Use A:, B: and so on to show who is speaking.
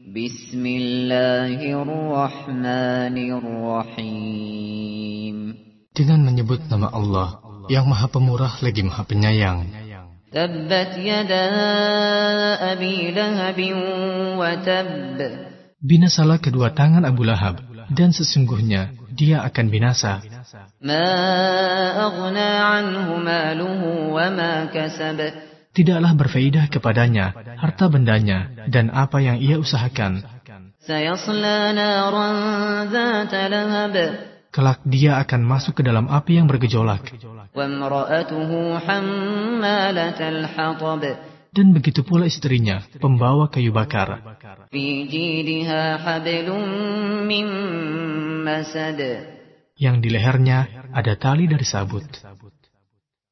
A: Bismillahirrahmanirrahim.
B: Dengan menyebut nama Allah yang Maha Pemurah lagi Maha Penyayang.
A: Tabbat yada Abi Lahab wa tab.
B: Binasalah kedua tangan Abu Lahab dan sesungguhnya dia akan binasa.
A: Ma aghna anhu maluhu wa ma kasab
B: tidaklah berfaedah kepadanya harta bendanya dan apa yang ia usahakan. Kelak dia akan masuk ke dalam api yang bergejolak. Dan begitu pula istrinya, pembawa kayu bakar. Yang di lehernya ada tali dari sabut.